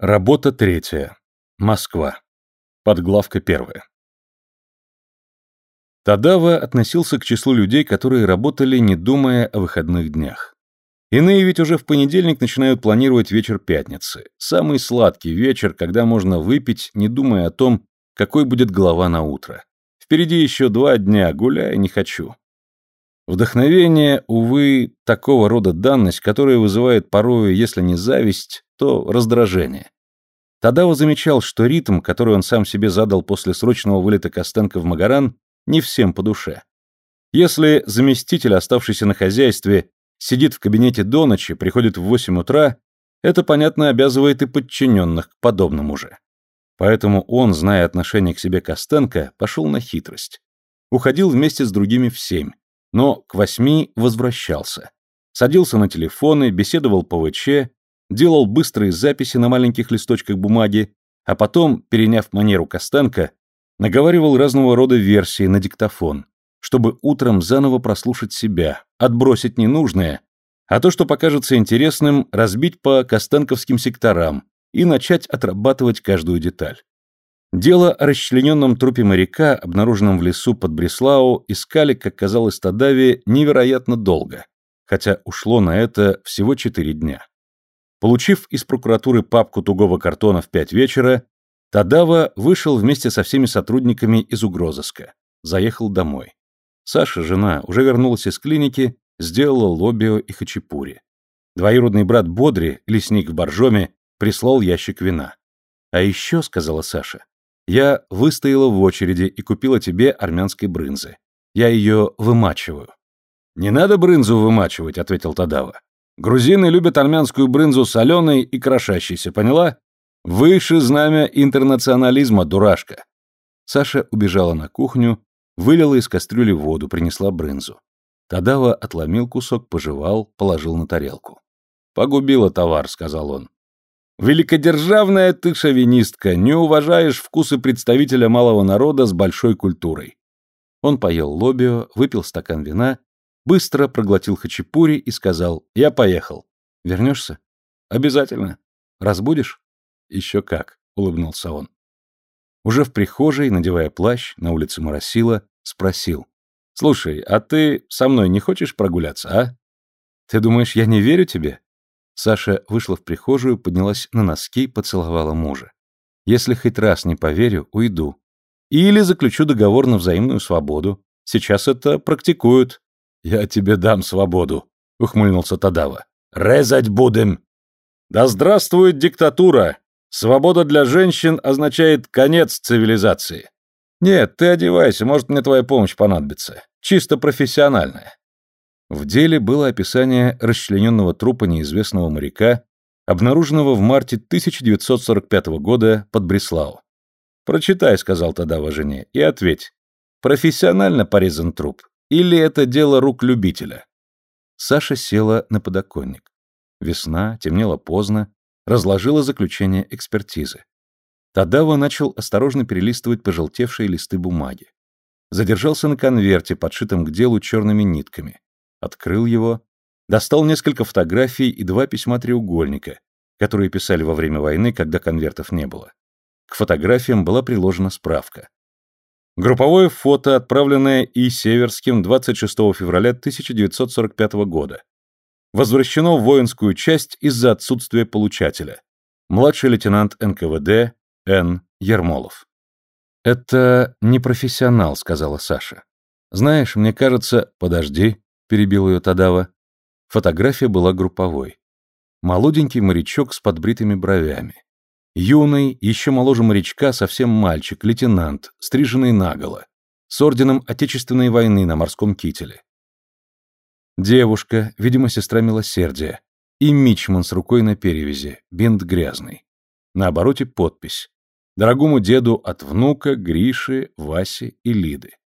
Работа третья. Москва. Подглавка первая. Тадава относился к числу людей, которые работали, не думая о выходных днях. Иные ведь уже в понедельник начинают планировать вечер пятницы. Самый сладкий вечер, когда можно выпить, не думая о том, какой будет голова на утро. Впереди еще два дня, гуляя не хочу. Вдохновение, увы, такого рода данность, которая вызывает порою, если не зависть, то раздражение. Тадао замечал, что ритм, который он сам себе задал после срочного вылета Костенко в Магаран, не всем по душе. Если заместитель, оставшийся на хозяйстве, сидит в кабинете до ночи, приходит в 8 утра, это, понятно, обязывает и подчиненных к подобному же. Поэтому он, зная отношение к себе Костенко, пошел на хитрость. Уходил вместе с другими в семь, но к восьми возвращался. Садился на телефоны, беседовал по ВЧ, делал быстрые записи на маленьких листочках бумаги, а потом, переняв манеру Костенко, наговаривал разного рода версии на диктофон, чтобы утром заново прослушать себя, отбросить ненужное, а то, что покажется интересным, разбить по костенковским секторам и начать отрабатывать каждую деталь. Дело о расчлененном трупе моряка, обнаруженном в лесу под Бреслау, искали, как казалось Тадаве, невероятно долго, хотя ушло на это всего четыре дня. Получив из прокуратуры папку тугого картона в пять вечера, Тадава вышел вместе со всеми сотрудниками из угрозыска. Заехал домой. Саша, жена, уже вернулась из клиники, сделала лобио и хачапури. Двоюродный брат Бодри, лесник в Боржоме, прислал ящик вина. «А еще», — сказала Саша, я выстояла в очереди и купила тебе армянской брынзы. Я ее вымачиваю. Не надо брынзу вымачивать, ответил Тадава. Грузины любят армянскую брынзу соленой и крошащейся, поняла? Выше знамя интернационализма, дурашка. Саша убежала на кухню, вылила из кастрюли воду, принесла брынзу. Тадава отломил кусок, пожевал, положил на тарелку. «Погубила товар», — сказал он. Великодержавная ты шовинистка, не уважаешь вкусы представителя малого народа с большой культурой. Он поел лобио, выпил стакан вина, быстро проглотил хачапури и сказал «Я поехал». «Вернешься?» «Обязательно. Разбудишь?» «Еще как», — улыбнулся он. Уже в прихожей, надевая плащ, на улице моросило, спросил. «Слушай, а ты со мной не хочешь прогуляться, а?» «Ты думаешь, я не верю тебе?» Саша вышла в прихожую, поднялась на носки, поцеловала мужа. «Если хоть раз не поверю, уйду. Или заключу договор на взаимную свободу. Сейчас это практикуют». «Я тебе дам свободу», — ухмыльнулся Тадава. «Резать будем». «Да здравствует диктатура! Свобода для женщин означает конец цивилизации». «Нет, ты одевайся, может, мне твоя помощь понадобится. Чисто профессиональная. В деле было описание расчлененного трупа неизвестного моряка, обнаруженного в марте 1945 года под Бреслау. «Прочитай», — сказал Тадава жене, — «и ответь, профессионально порезан труп или это дело рук любителя?» Саша села на подоконник. Весна, темнело поздно, разложила заключение экспертизы. Тадава начал осторожно перелистывать пожелтевшие листы бумаги. Задержался на конверте, подшитом к делу черными нитками открыл его, достал несколько фотографий и два письма-треугольника, которые писали во время войны, когда конвертов не было. К фотографиям была приложена справка. Групповое фото, отправленное И. Северским 26 февраля 1945 года. Возвращено в воинскую часть из-за отсутствия получателя. Младший лейтенант НКВД Н. Ермолов. «Это не профессионал», — сказала Саша. «Знаешь, мне кажется...» «Подожди», перебил ее Тадава. Фотография была групповой. Молоденький морячок с подбритыми бровями. Юный, еще моложе морячка, совсем мальчик, лейтенант, стриженный наголо, с орденом Отечественной войны на морском кителе. Девушка, видимо, сестра милосердия, и мичман с рукой на перевязи, бинт грязный. На обороте подпись. Дорогому деду от внука, Гриши, Васи и Лиды.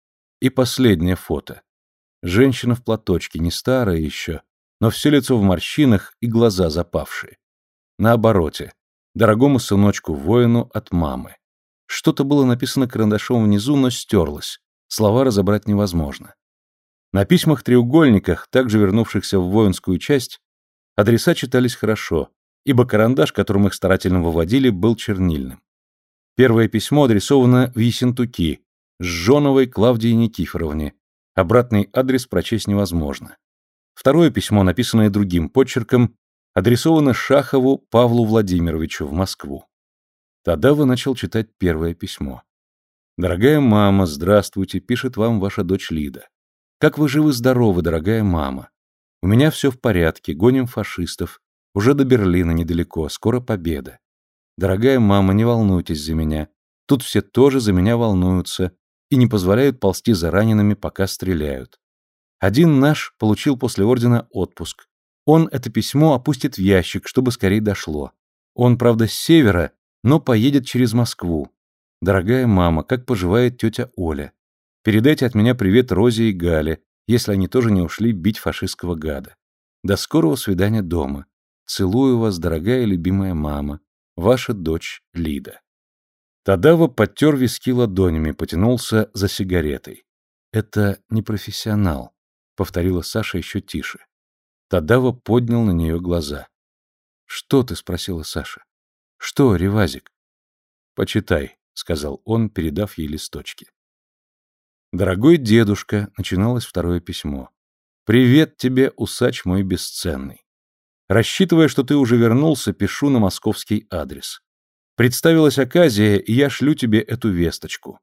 И последнее фото. Женщина в платочке, не старая еще, но все лицо в морщинах и глаза запавшие. На обороте. Дорогому сыночку-воину от мамы. Что-то было написано карандашом внизу, но стерлось. Слова разобрать невозможно. На письмах-треугольниках, также вернувшихся в воинскую часть, адреса читались хорошо. ибо карандаш, которым их старательно выводили, был чернильным. Первое письмо адресовано в Ессентуки, с Жоновой Клавдии Никифоровне. Обратный адрес прочесть невозможно. Второе письмо, написанное другим почерком, адресовано Шахову Павлу Владимировичу в Москву. Тадава начал читать первое письмо. «Дорогая мама, здравствуйте, пишет вам ваша дочь Лида. Как вы живы-здоровы, дорогая мама? У меня все в порядке, гоним фашистов. Уже до Берлина недалеко, скоро победа. Дорогая мама, не волнуйтесь за меня. Тут все тоже за меня волнуются и не позволяют ползти за ранеными, пока стреляют. Один наш получил после ордена отпуск. Он это письмо опустит в ящик, чтобы скорее дошло. Он, правда, с севера, но поедет через Москву. Дорогая мама, как поживает тетя Оля? Передайте от меня привет Розе и Гале, если они тоже не ушли бить фашистского гада. До скорого свидания дома. Целую вас, дорогая и любимая мама. Ваша дочь Лида. Тадава подтер виски ладонями, потянулся за сигаретой. Это не профессионал повторила Саша еще тише. Тадава поднял на нее глаза. «Что ты?» — спросила Саша. «Что, Ревазик?» «Почитай», — сказал он, передав ей листочки. «Дорогой дедушка», — начиналось второе письмо. «Привет тебе, усач мой бесценный. Рассчитывая, что ты уже вернулся, пишу на московский адрес. Представилась оказия, и я шлю тебе эту весточку.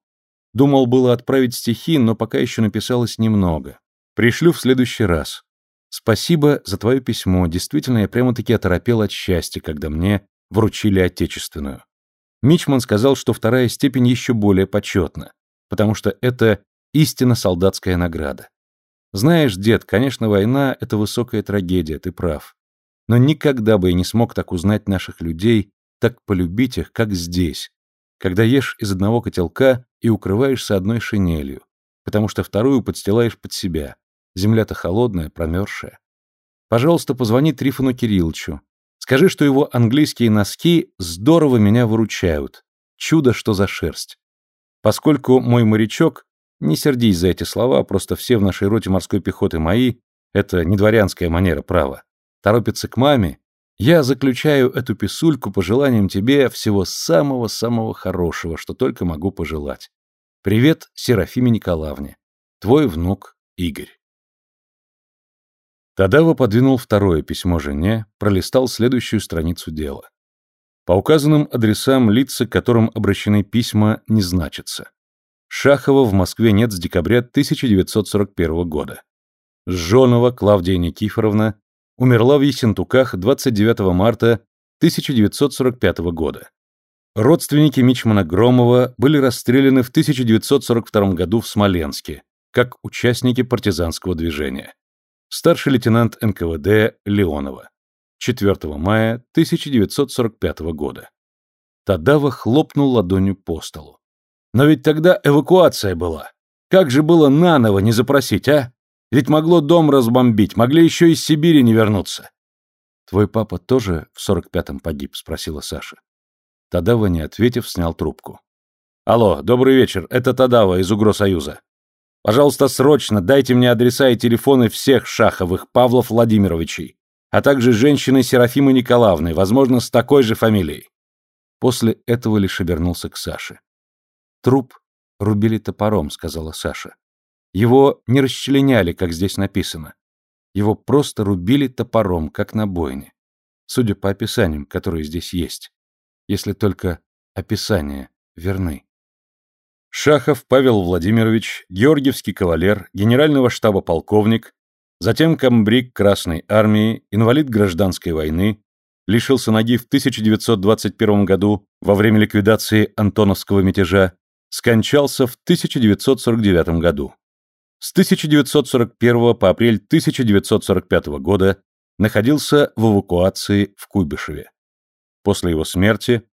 Думал было отправить стихи, но пока еще написалось немного. Пришлю в следующий раз. Спасибо за твое письмо. Действительно, я прямо-таки оторопел от счастья, когда мне вручили отечественную. Мичман сказал, что вторая степень еще более почетна, потому что это истинно солдатская награда. Знаешь, дед, конечно, война — это высокая трагедия, ты прав. Но никогда бы я не смог так узнать наших людей, так полюбить их, как здесь, когда ешь из одного котелка и укрываешься одной шинелью, потому что вторую подстилаешь под себя, Земля-то холодная, промерзшая. Пожалуйста, позвони Трифону Кирилловичу. Скажи, что его английские носки здорово меня выручают. Чудо, что за шерсть. Поскольку мой морячок, не сердись за эти слова, просто все в нашей роте морской пехоты мои, это не дворянская манера права, торопится к маме, я заключаю эту писульку пожеланием тебе всего самого-самого хорошего, что только могу пожелать. Привет Серафиме Николаевне. Твой внук Игорь. Тадава подвинул второе письмо жене, пролистал следующую страницу дела. По указанным адресам лица, к которым обращены письма, не значатся. Шахова в Москве нет с декабря 1941 года. Жжонова Клавдия Никифоровна умерла в Ессентуках 29 марта 1945 года. Родственники Мичмана Громова были расстреляны в 1942 году в Смоленске, как участники партизанского движения старший лейтенант НКВД Леонова. 4 мая 1945 года. Тадава хлопнул ладонью по столу. Но ведь тогда эвакуация была. Как же было наново не запросить, а? Ведь могло дом разбомбить, могли еще из Сибири не вернуться. Твой папа тоже в 45-м погиб, спросила Саша. Тадава, не ответив, снял трубку. Алло, добрый вечер, это Тадава из Угросоюза. Пожалуйста, срочно дайте мне адреса и телефоны всех Шаховых Павлов Владимировичей, а также женщины Серафимы Николаевны, возможно, с такой же фамилией. После этого лишь обернулся к Саше. Труп рубили топором, сказала Саша. Его не расчленяли, как здесь написано. Его просто рубили топором, как на бойне. Судя по описаниям, которые здесь есть. Если только описания верны. Шахов Павел Владимирович, Георгиевский кавалер, генерального штаба полковник, затем комбриг Красной армии, инвалид гражданской войны, лишился ноги в 1921 году во время ликвидации Антоновского мятежа, скончался в 1949 году. С 1941 по апрель 1945 года находился в эвакуации в Куйбышеве. После его смерти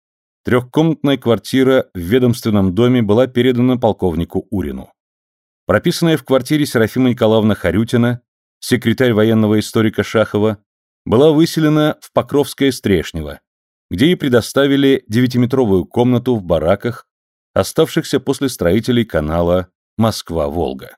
Трехкомнатная квартира в ведомственном доме была передана полковнику Урину. Прописанная в квартире Серафима Николаевна Харютина, секретарь военного историка Шахова, была выселена в Покровское Стрешнево, где ей предоставили девятиметровую комнату в бараках, оставшихся после строителей канала Москва-Волга.